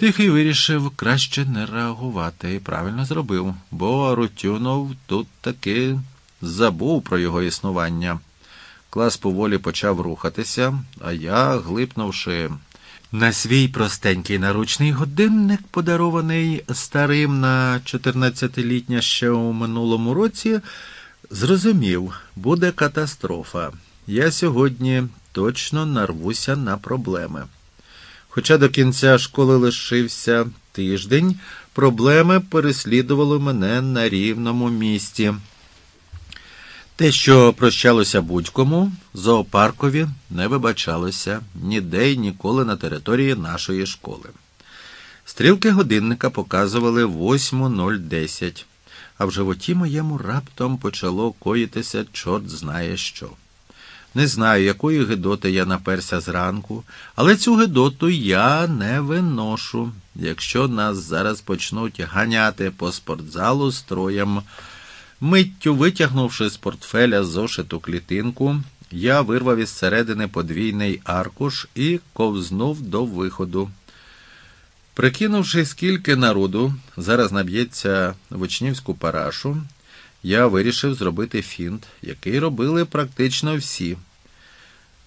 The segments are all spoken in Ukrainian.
Тихий вирішив краще не реагувати і правильно зробив, бо Арутюнов тут таки забув про його існування. Клас поволі почав рухатися, а я, глипнувши на свій простенький наручний годинник, подарований старим на 14-літня ще у минулому році, зрозумів, буде катастрофа. Я сьогодні точно нарвуся на проблеми. Хоча до кінця школи лишився тиждень, проблеми переслідували мене на рівному місці. Те, що прощалося будь-кому, зоопаркові не вибачалося ніде й ніколи на території нашої школи. Стрілки годинника показували 8.010, а в животі моєму раптом почало коїтися чорт знає що. Не знаю, якої гидоти я наперся зранку, але цю гидоту я не виношу. Якщо нас зараз почнуть ганяти по спортзалу строєм. Миттю витягнувши з портфеля зошиту клітинку, я вирвав із середини подвійний аркуш і ковзнув до виходу. Прикинувши, скільки народу зараз наб'ється в учнівську парашу, я вирішив зробити фінт, який робили практично всі.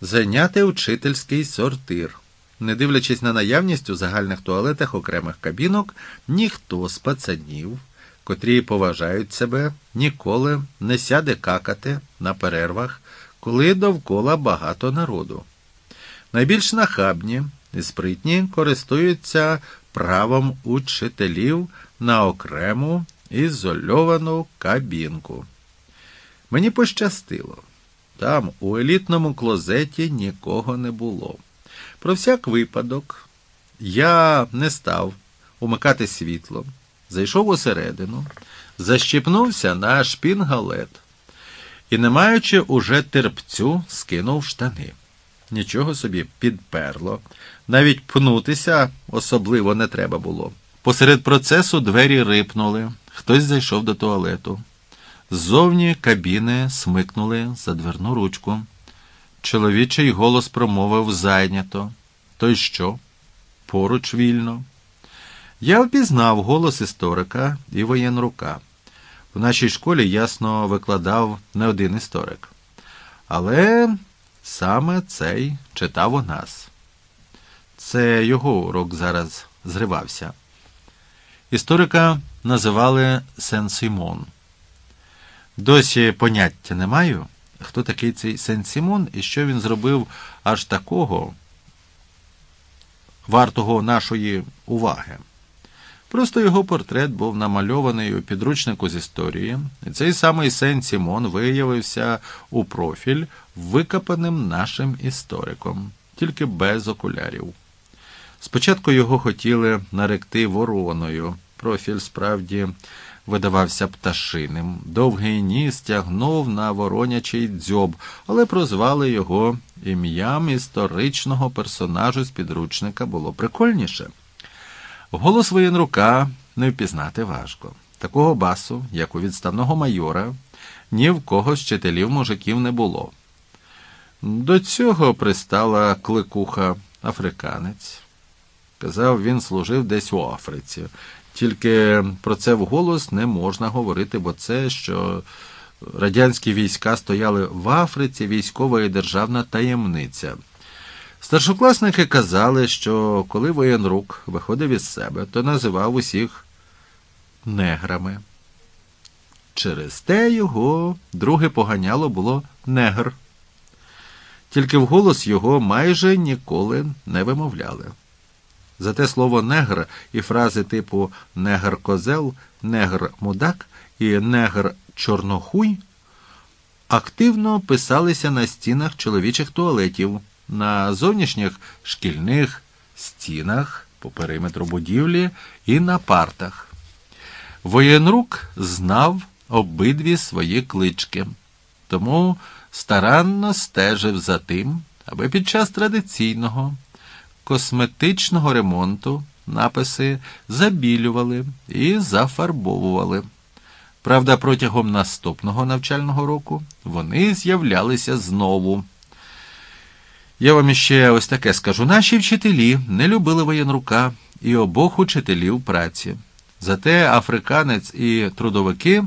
Зайняти учительський сортир. Не дивлячись на наявність у загальних туалетах окремих кабінок, ніхто з пацанів котрі поважають себе, ніколи не сяде какати на перервах, коли довкола багато народу. Найбільш нахабні і спритні користуються правом учителів на окрему ізольовану кабінку. Мені пощастило. Там, у елітному клозеті, нікого не було. Про всяк випадок, я не став умикати світло зайшов усередину, защіпнувся на шпінгалет і, не маючи уже терпцю, скинув штани. Нічого собі підперло, навіть пнутися особливо не треба було. Посеред процесу двері рипнули, хтось зайшов до туалету. Ззовні кабіни смикнули за дверну ручку. Чоловічий голос промовив зайнято. То й що? Поруч вільно. Я впізнав голос історика і воєнрука. В нашій школі ясно викладав не один історик. Але саме цей читав у нас. Це його урок зараз зривався. Історика називали Сен Симон. Досі поняття не маю, хто такий цей Сен Симон і що він зробив аж такого вартого нашої уваги. Просто його портрет був намальований у підручнику з історії, і цей самий Сен Сімон виявився у профіль, викопаним нашим істориком, тільки без окулярів. Спочатку його хотіли наректи вороною. Профіль справді видавався пташиним. Довгий ніс тягнув на воронячий дзьоб, але прозвали його ім'ям історичного персонажу з підручника було прикольніше. Голос воєнрука не впізнати важко. Такого басу, як у відставного майора, ні в кого з вчителів мужиків не було. До цього пристала кликуха африканець. Казав, він служив десь у Африці. Тільки про це вголос не можна говорити, бо це, що радянські війська стояли в Африці, військова і державна таємниця. Старшокласники казали, що коли воєнрук виходив із себе, то називав усіх неграми. Через те його друге поганяло було негр. Тільки вголос його майже ніколи не вимовляли. Зате слово негр і фрази типу негр козел, негр мудак і негр чорнохуй активно писалися на стінах чоловічих туалетів на зовнішніх шкільних стінах по периметру будівлі і на партах. Воєнрук знав обидві свої клички, тому старанно стежив за тим, аби під час традиційного косметичного ремонту написи забілювали і зафарбовували. Правда, протягом наступного навчального року вони з'являлися знову. Я вам іще ось таке скажу. Наші вчителі не любили воєнрука і обох учителів праці. Зате африканець і трудовики